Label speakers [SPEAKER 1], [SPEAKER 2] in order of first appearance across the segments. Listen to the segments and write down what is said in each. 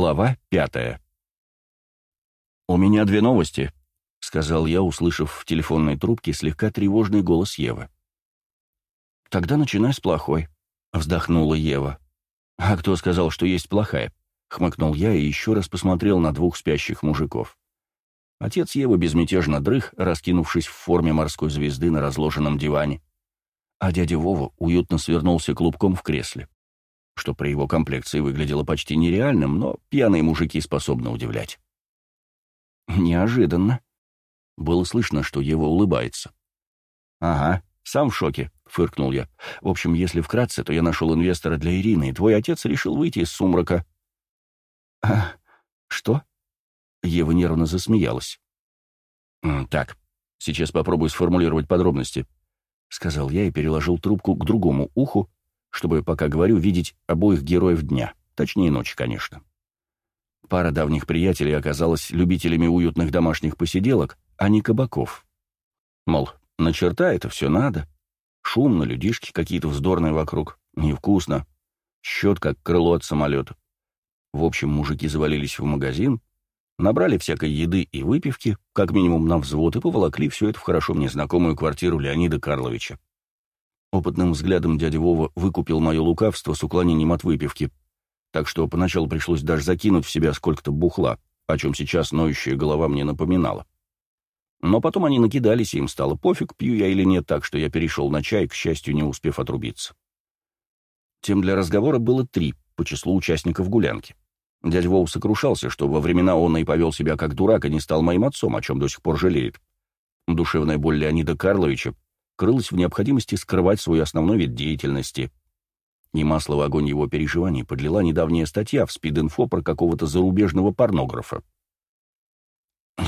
[SPEAKER 1] Глава пятая. «У меня две новости», — сказал я, услышав в телефонной трубке слегка тревожный голос Евы. «Тогда начинай с плохой», — вздохнула Ева. «А кто сказал, что есть плохая?» — хмыкнул я и еще раз посмотрел на двух спящих мужиков. Отец Евы безмятежно дрых, раскинувшись в форме морской звезды на разложенном диване, а дядя Вова уютно свернулся клубком в кресле что при его комплекции выглядело почти нереальным, но пьяные мужики способны удивлять. Неожиданно. Было слышно, что Ева улыбается. «Ага, сам в шоке», — фыркнул я. «В общем, если вкратце, то я нашел инвестора для Ирины, и твой отец решил выйти из сумрака». «А, что?» Ева нервно засмеялась. «Так, сейчас попробую сформулировать подробности», — сказал я и переложил трубку к другому уху, чтобы, пока говорю, видеть обоих героев дня, точнее ночи, конечно. Пара давних приятелей оказалась любителями уютных домашних посиделок, а не кабаков. Мол, на черта это все надо. Шумно, людишки какие-то вздорные вокруг, невкусно. Счет как крыло от самолета. В общем, мужики завалились в магазин, набрали всякой еды и выпивки, как минимум на взвод, и поволокли все это в хорошо мне знакомую квартиру Леонида Карловича. Опытным взглядом дядя Вова выкупил мое лукавство с уклонением от выпивки, так что поначалу пришлось даже закинуть в себя сколько-то бухла, о чем сейчас ноющая голова мне напоминала. Но потом они накидались, и им стало пофиг, пью я или нет, так что я перешел на чай, к счастью, не успев отрубиться. Тем для разговора было три, по числу участников гулянки. Дядя Вов сокрушался, что во времена он и повел себя как дурак и не стал моим отцом, о чем до сих пор жалеет. Душевная боль Леонида Карловича крылась в необходимости скрывать свой основной вид деятельности. И масло в огонь его переживаний подлила недавняя статья в спид-инфо про какого-то зарубежного порнографа.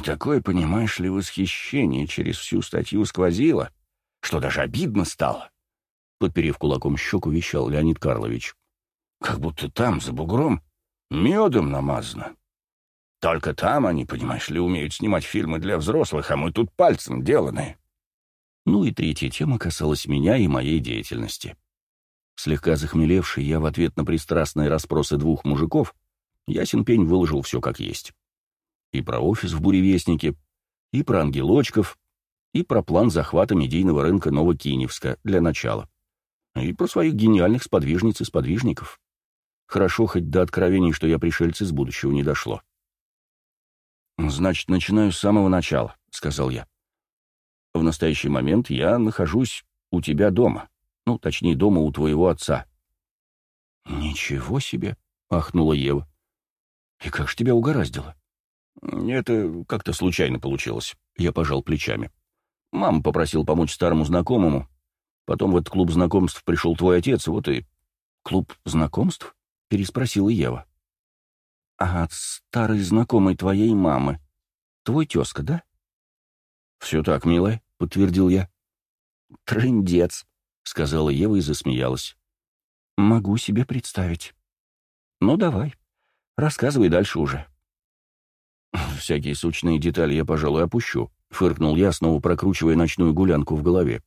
[SPEAKER 1] такое, понимаешь ли, восхищение через всю статью сквозило, что даже обидно стало. Подперев кулаком щеку, вещал Леонид Карлович. Как будто там, за бугром, медом намазано. Только там они, понимаешь ли, умеют снимать фильмы для взрослых, а мы тут пальцем деланные. Ну и третья тема касалась меня и моей деятельности. Слегка захмелевший, я в ответ на пристрастные расспросы двух мужиков, ясен пень выложил все как есть. И про офис в Буревестнике, и про ангелочков, и про план захвата медийного рынка Новокиневска для начала, и про своих гениальных сподвижниц и сподвижников. Хорошо хоть до откровений, что я пришельцы из будущего не дошло. «Значит, начинаю с самого начала», — сказал я. В настоящий момент я нахожусь у тебя дома. Ну, точнее, дома у твоего отца». «Ничего себе!» — ахнула Ева. «И как ж тебя угораздило?» «Это как-то случайно получилось», — я пожал плечами. «Мама попросил помочь старому знакомому. Потом в этот клуб знакомств пришел твой отец, вот и...» «Клуб знакомств?» — переспросила Ева. «А старый знакомый твоей мамы. Твой тезка, да?» «Все так, милая», — подтвердил я. «Трындец», — сказала Ева и засмеялась. «Могу себе представить». «Ну, давай, рассказывай дальше уже». «Всякие сучные детали я, пожалуй, опущу», — фыркнул я, снова прокручивая ночную гулянку в голове.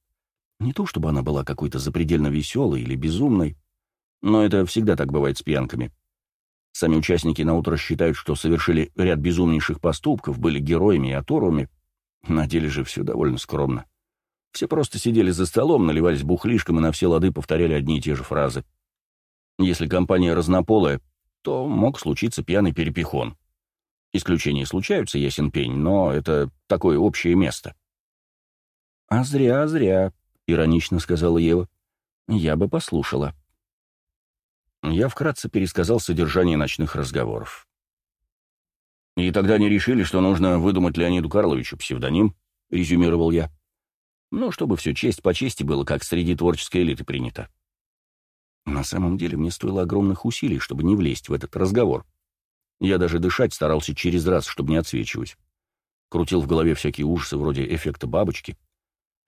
[SPEAKER 1] Не то чтобы она была какой-то запредельно веселой или безумной, но это всегда так бывает с пьянками. Сами участники наутро считают, что совершили ряд безумнейших поступков, были героями и оторвами, на деле же все довольно скромно. Все просто сидели за столом, наливались бухлишком и на все лады повторяли одни и те же фразы. Если компания разнополая, то мог случиться пьяный перепихон. Исключения случаются, ясен пень, но это такое общее место. «А зря, зря», — иронично сказала Ева. «Я бы послушала». Я вкратце пересказал содержание ночных разговоров. «И тогда они решили, что нужно выдумать Леониду Карловичу псевдоним», — резюмировал я. «Ну, чтобы все честь по чести было, как среди творческой элиты принято». На самом деле мне стоило огромных усилий, чтобы не влезть в этот разговор. Я даже дышать старался через раз, чтобы не отсвечивать. Крутил в голове всякие ужасы вроде эффекта бабочки.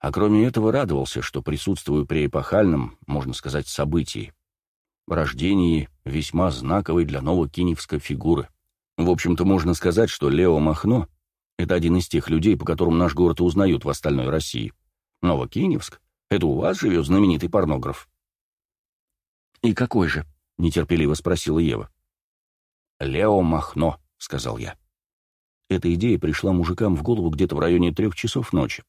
[SPEAKER 1] А кроме этого радовался, что присутствую при эпохальном, можно сказать, событии. Рождении весьма знаковой для новокиневской фигуры — в общем-то, можно сказать, что Лео Махно — это один из тех людей, по которым наш город узнают в остальной России. Новокиневск — это у вас живет знаменитый порнограф. «И какой же?» — нетерпеливо спросила Ева. «Лео Махно», — сказал я. Эта идея пришла мужикам в голову где-то в районе трех часов ночи,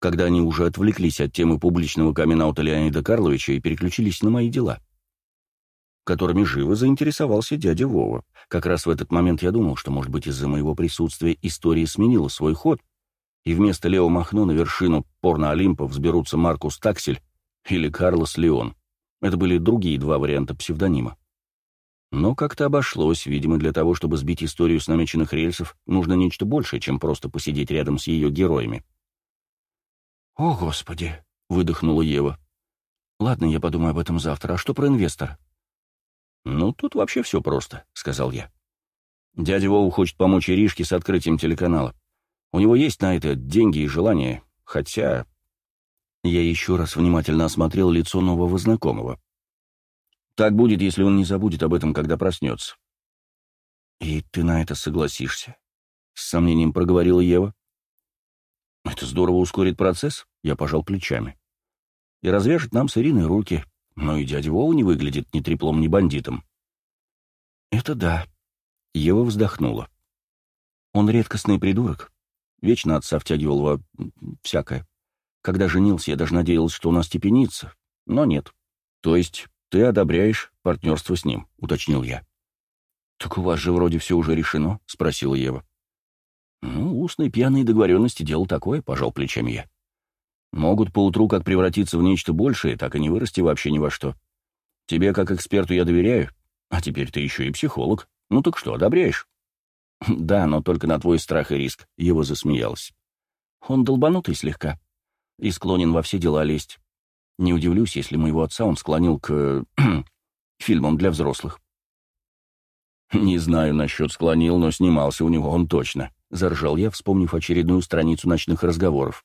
[SPEAKER 1] когда они уже отвлеклись от темы публичного камин Леонида Карловича и переключились на мои дела, которыми живо заинтересовался дядя Вова. Как раз в этот момент я думал, что, может быть, из-за моего присутствия история сменила свой ход, и вместо Лео Махно на вершину порно-олимпа взберутся Маркус Таксель или Карлос Леон. Это были другие два варианта псевдонима. Но как-то обошлось, видимо, для того, чтобы сбить историю с намеченных рельсов, нужно нечто большее, чем просто посидеть рядом с ее героями.
[SPEAKER 2] «О, Господи!» — выдохнула Ева. «Ладно, я подумаю об этом завтра. А что про инвестор?»
[SPEAKER 1] «Ну, тут вообще все просто», — сказал я. «Дядя Вова хочет помочь Иришке с открытием телеканала. У него есть на это деньги и желание, хотя...» Я еще раз внимательно осмотрел лицо нового знакомого. Так будет, если он не забудет об этом, когда проснется.
[SPEAKER 2] «И ты на это согласишься?» — с сомнением проговорила Ева.
[SPEAKER 1] «Это здорово ускорит процесс», — я пожал плечами. «И развяжет нам с Ириной руки, но и дядя Вова не выглядит ни треплом, ни бандитом».
[SPEAKER 2] «Это да», — Ева вздохнула. «Он редкостный придурок. Вечно отца втягивал во... всякое. Когда женился, я даже надеялся, что он остепенится, но нет.
[SPEAKER 1] То есть «Ты одобряешь партнерство с ним», — уточнил я.
[SPEAKER 2] «Так у вас же вроде все уже решено?» — спросила Ева.
[SPEAKER 1] «Ну, устные пьяные договоренности — дело такое», — пожал плечами я. «Могут поутру как превратиться в нечто большее, так и не вырасти вообще ни во что. Тебе, как эксперту, я доверяю, а теперь ты еще и психолог. Ну так что, одобряешь?»
[SPEAKER 2] «Да, но только на твой страх и риск», — Ева засмеялась. «Он долбанутый слегка и склонен во все дела лезть. Не удивлюсь, если моего отца он склонил к... фильмам для взрослых.
[SPEAKER 1] «Не знаю насчет склонил, но снимался у него он точно», — заржал я, вспомнив очередную страницу ночных разговоров.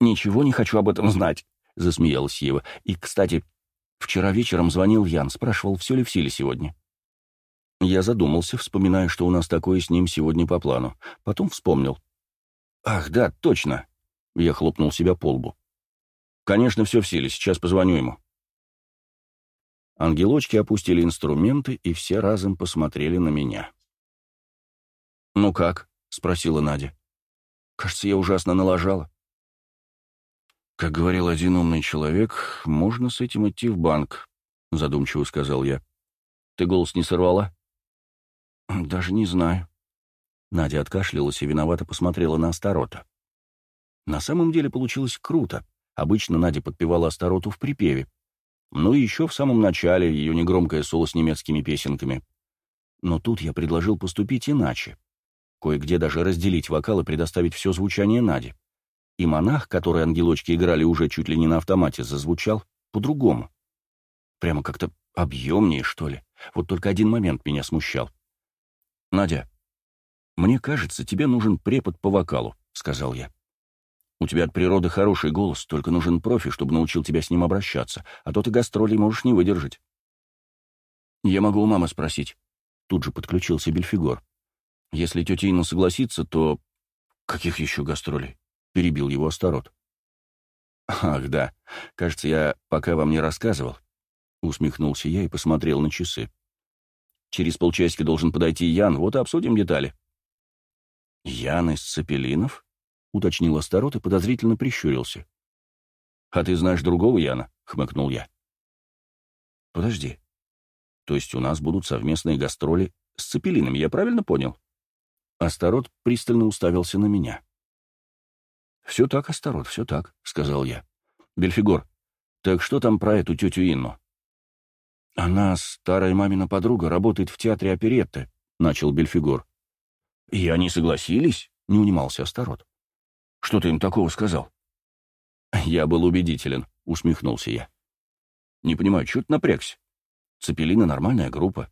[SPEAKER 2] «Ничего не хочу об этом знать», — засмеялась Ева. «И, кстати, вчера вечером звонил Ян, спрашивал, все ли в силе сегодня».
[SPEAKER 1] Я задумался, вспоминая, что у нас такое с ним сегодня по плану. Потом вспомнил. «Ах, да, точно!» Я хлопнул себя по лбу. «Конечно, все в силе, сейчас позвоню ему». Ангелочки опустили инструменты, и все разом посмотрели на меня.
[SPEAKER 2] «Ну как?» — спросила Надя. «Кажется, я ужасно налажала».
[SPEAKER 1] «Как говорил один умный человек, можно с этим идти в банк», — задумчиво сказал я. «Ты голос не сорвала?»
[SPEAKER 2] «Даже не знаю».
[SPEAKER 1] Надя откашлялась и виновато посмотрела на Астарота. На самом деле получилось круто. Обычно Надя подпевала Астароту в припеве. Ну и еще в самом начале ее негромкое соло с немецкими песенками. Но тут я предложил поступить иначе. Кое-где даже разделить вокал и предоставить все звучание Наде. И монах, который ангелочки играли уже чуть ли не на автомате, зазвучал по-другому. Прямо как-то объемнее, что ли. Вот только один момент меня смущал. «Надя, мне кажется, тебе нужен препод по вокалу», — сказал я. У тебя от природы хороший голос, только нужен профи, чтобы научил тебя с ним обращаться, а то ты гастролей можешь не выдержать.
[SPEAKER 2] Я могу у мамы спросить. Тут же подключился Бельфигор. Если тетя Инна согласится, то... Каких еще гастролей? Перебил его Астарот.
[SPEAKER 1] Ах, да. Кажется, я пока вам не рассказывал. Усмехнулся я и посмотрел на часы. Через полчасика должен подойти Ян, вот и обсудим детали.
[SPEAKER 2] Ян из Цепелинов? уточнил Астарот и подозрительно прищурился.
[SPEAKER 1] «А ты знаешь другого Яна?» — хмыкнул я.
[SPEAKER 2] «Подожди. То есть у нас будут совместные гастроли с Цепелинами, я правильно понял?» Астарот пристально уставился на меня.
[SPEAKER 1] «Все так, Астарот, все так», — сказал я. «Бельфигор, так что там про эту тетю Инну?»
[SPEAKER 2] «Она, старая мамина подруга, работает в театре оперетты», — начал Бельфигор.
[SPEAKER 1] «И они согласились?» — не унимался Астарот. Что ты им такого сказал?»
[SPEAKER 2] «Я был убедителен», — усмехнулся я.
[SPEAKER 1] «Не понимаю, что ты напрягся? Цепелина — нормальная группа.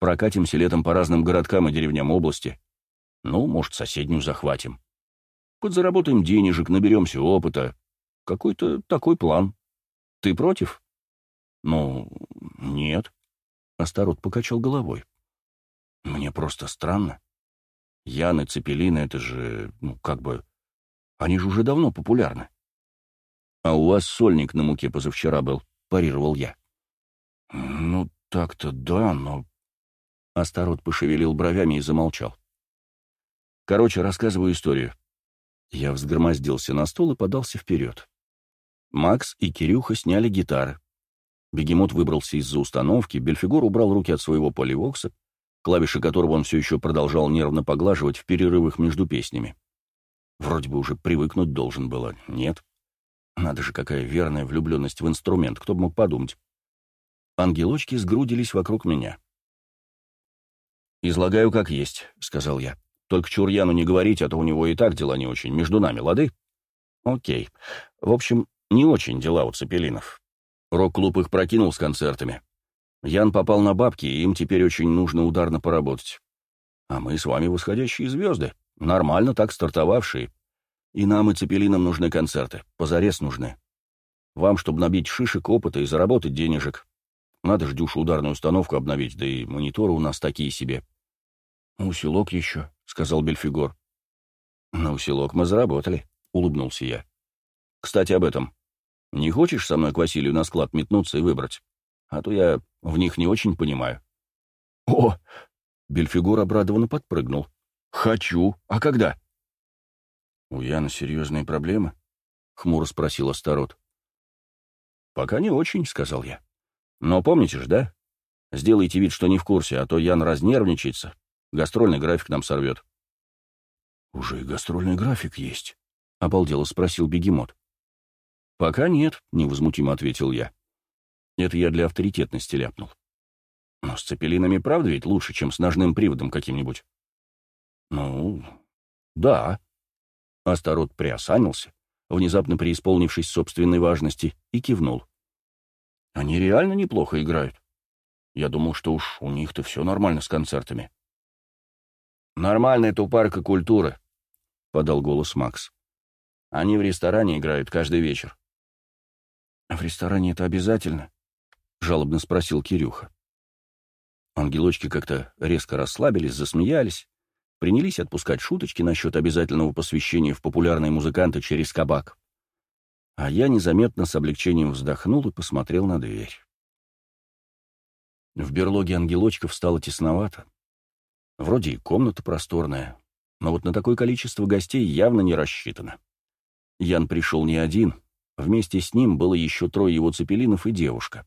[SPEAKER 1] Прокатимся летом по разным городкам и деревням области. Ну, может, соседнюю захватим. Подзаработаем денежек, наберемся опыта. Какой-то такой план. Ты против?»
[SPEAKER 2] «Ну, нет», — Астарот покачал головой. «Мне просто странно. Ян и Цепелина — это же, ну, как бы они же уже давно популярны.
[SPEAKER 1] А у вас сольник на муке позавчера был, парировал я.
[SPEAKER 2] Ну, так-то да, но... Астарот пошевелил бровями и замолчал. Короче, рассказываю историю. Я взгромоздился на стол и подался вперед. Макс и Кирюха сняли гитары. Бегемот выбрался из-за установки, Бельфигор убрал руки от своего поливокса, клавиши которого он все еще продолжал нервно поглаживать в перерывах между песнями. Вроде бы уже привыкнуть должен было, нет? Надо же, какая верная влюбленность в инструмент, кто бы мог подумать. Ангелочки сгрудились вокруг меня. «Излагаю как есть», — сказал я. «Только Чурьяну не говорите, а то у него и так дела не очень. Между нами, лады?» «Окей. В общем, не очень дела у Цепелинов. Рок-клуб их прокинул с концертами. Ян попал на бабки, и им теперь очень нужно ударно поработать. А мы с вами восходящие звезды, нормально так стартовавшие. И нам, и Цепелинам нужны концерты, позарез нужны. Вам, чтобы набить шишек опыта и заработать денежек. Надо ж дюшу ударную установку обновить, да и мониторы у нас такие себе. «Усилок еще», — сказал Бельфигор. «На усилок мы заработали», — улыбнулся я. «Кстати, об этом. Не хочешь со мной к Василию на склад метнуться и выбрать? А то я в них не очень понимаю». «О!» — Бельфигор обрадованно подпрыгнул. «Хочу. А когда?» «У Яна серьезные проблемы?» — хмуро спросил Астарот. «Пока не очень», — сказал я. «Но помните же, да? Сделайте вид, что не в курсе, а то Ян разнервничается. Гастрольный график нам сорвет». «Уже и гастрольный график есть», — обалдело спросил бегемот. «Пока нет», — невозмутимо ответил я. Это я для авторитетности ляпнул. Но с цепелинами правда ведь лучше, чем с ножным приводом каким-нибудь? Ну, да. Астарот приосанился, внезапно преисполнившись собственной важности, и кивнул. Они реально неплохо играют. Я думал, что уж у них-то все нормально с концертами. «Нормальная тупарка культуры», — подал голос Макс. «Они в ресторане играют каждый вечер». «В ресторане это обязательно?» — жалобно спросил Кирюха. Ангелочки как-то резко расслабились, засмеялись, принялись отпускать шуточки насчет обязательного посвящения в популярные музыканты через кабак. А я незаметно с облегчением вздохнул и посмотрел на дверь. В берлоге ангелочков стало тесновато. Вроде и комната просторная, но вот на такое количество гостей явно не рассчитано. Ян пришел не один, вместе с ним было еще трое его цепелинов и девушка.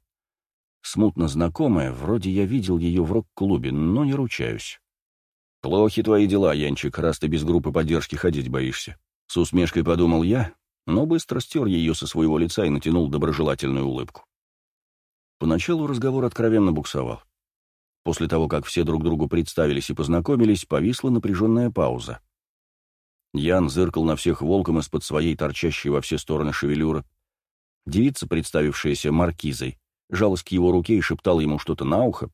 [SPEAKER 2] Смутно знакомая, вроде я видел ее в рок-клубе, но не ручаюсь. «Плохи твои дела, Янчик, раз ты без группы поддержки ходить боишься», — с усмешкой подумал я, но быстро стер ее со своего лица и натянул доброжелательную улыбку. Поначалу разговор откровенно буксовал. После того, как все друг другу представились и познакомились, повисла напряженная пауза. Ян зыркал на всех волком из-под своей торчащей во все стороны шевелюры. Девица, представившаяся маркизой, жалась к его руке и шептала ему что-то на ухо.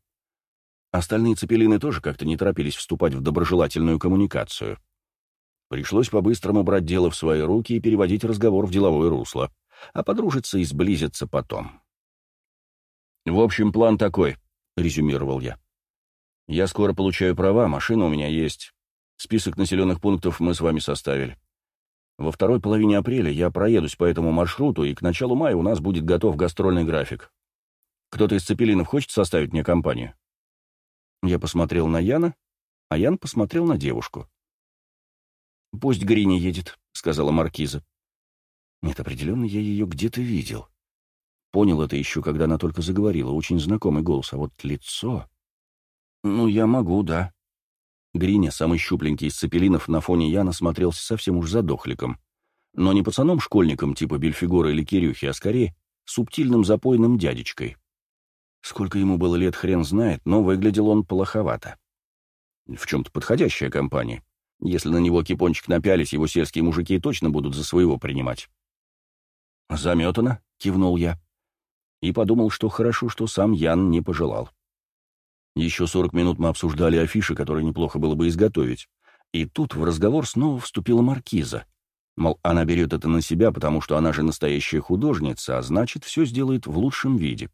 [SPEAKER 2] Остальные цепелины тоже как-то не торопились вступать в доброжелательную коммуникацию. Пришлось по-быстрому брать дело в свои руки и переводить разговор в деловое русло, а подружиться и сблизиться потом. «В общем, план такой», — резюмировал я. Я скоро получаю права, машина у меня есть. Список населенных пунктов мы с вами составили. Во второй половине апреля я проедусь по этому маршруту, и к началу мая у нас будет готов гастрольный график. Кто-то из Цепелинов хочет составить мне компанию?» Я посмотрел на Яна, а Ян посмотрел на девушку. «Пусть Гриня едет», — сказала Маркиза. Нет, определенно я ее где-то видел. Понял это еще, когда она только заговорила, очень знакомый голос, а вот лицо... «Ну, я могу, да». Гриня, самый щупленький из цепелинов, на фоне Яна смотрелся совсем уж задохликом. Но не пацаном-школьником типа Бельфигора или Кирюхи, а скорее субтильным запойным дядечкой. Сколько ему было лет, хрен знает, но выглядел он плоховато. В чем-то подходящая компания. Если на него кипончик напялись, его сельские мужики точно будут за своего принимать. «Заметано», — кивнул я. И подумал, что хорошо, что сам Ян не пожелал. Еще сорок минут мы обсуждали афиши, которые неплохо было бы изготовить. И тут в разговор снова вступила маркиза. Мол, она берет это на себя, потому что она же настоящая художница, а значит, все сделает в лучшем виде.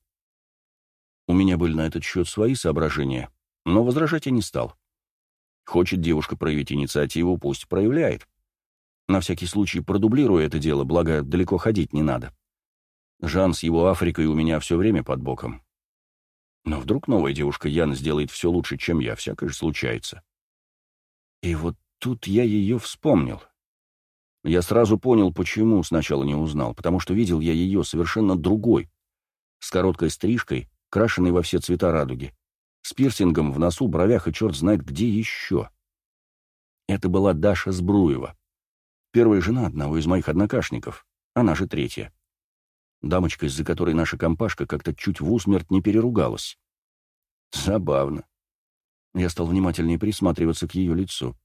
[SPEAKER 2] У меня были на этот счет свои соображения, но возражать я не стал. Хочет девушка проявить инициативу, пусть проявляет. На всякий случай продублирую это дело, благо далеко ходить не надо. Жан с его Африкой у меня все время под боком.
[SPEAKER 1] Но вдруг новая девушка Яна сделает все лучше, чем я, всякое же случается. И вот тут я ее вспомнил. Я сразу понял, почему сначала не узнал, потому что видел я ее совершенно другой, с короткой стрижкой, крашенной во все цвета радуги, с пирсингом в носу, бровях и черт знает где еще. Это была Даша Сбруева, первая жена одного из моих однокашников, она же третья. Дамочка, из-за которой наша компашка как-то чуть в усмерть не переругалась. Забавно. Я стал внимательнее присматриваться к ее лицу.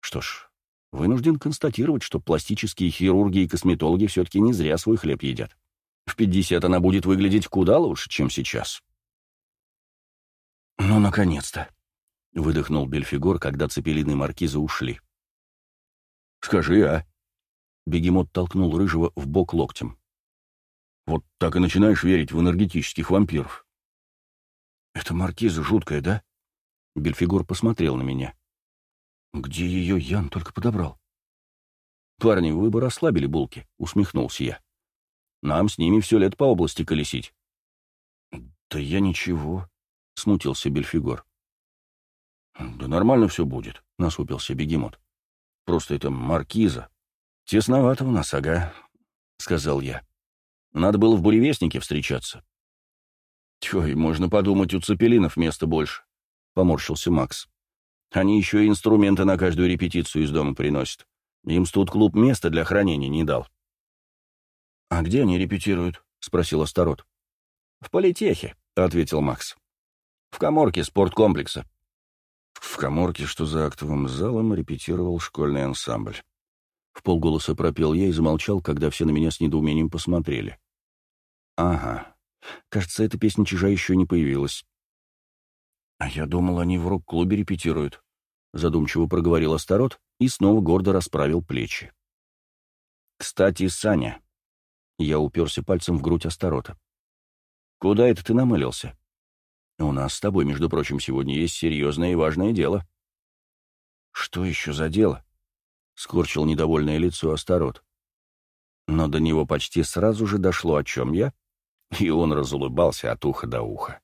[SPEAKER 1] Что ж, вынужден констатировать, что пластические хирурги и косметологи все-таки не зря свой хлеб едят. В 50 она будет выглядеть куда лучше, чем сейчас. «Ну, наконец-то!» — выдохнул Бельфигор, когда цепелины маркиза ушли. «Скажи, а?» — бегемот толкнул Рыжего в бок локтем. «Вот так и начинаешь верить в энергетических вампиров». «Это маркиза жуткая, да?» Бельфигор посмотрел на меня. «Где ее Ян только подобрал?» «Парни, вы бы расслабили булки», — усмехнулся я. «Нам с ними все лет по области колесить». «Да я ничего», — смутился Бельфигор. «Да нормально все будет», — насупился бегемот. «Просто это маркиза. Тесновато у нас, ага», — сказал я. «Надо было в буревестнике встречаться». «Тьфу, можно подумать, у цепелинов места больше», — поморщился Макс. Они еще и инструменты на каждую репетицию из дома приносят. Им студ-клуб места для хранения не дал. — А где они репетируют? — спросил Астарот. — В политехе, — ответил Макс. — В коморке спорткомплекса. В коморке, что за актовым залом, репетировал школьный ансамбль. В полголоса пропел я и замолчал, когда все на меня с недоумением посмотрели. Ага. Кажется, эта песня чужая еще не появилась. «А я думал, они в рок-клубе репетируют», — задумчиво проговорил Астарот и снова гордо расправил плечи. «Кстати, Саня...» Я уперся пальцем в грудь Астарота. «Куда это ты намылился? У нас с тобой, между прочим, сегодня есть серьезное и важное дело». «Что еще за дело?» — скорчил недовольное лицо Астарот. Но до него почти сразу же дошло, о чем я, и он разулыбался от уха до уха.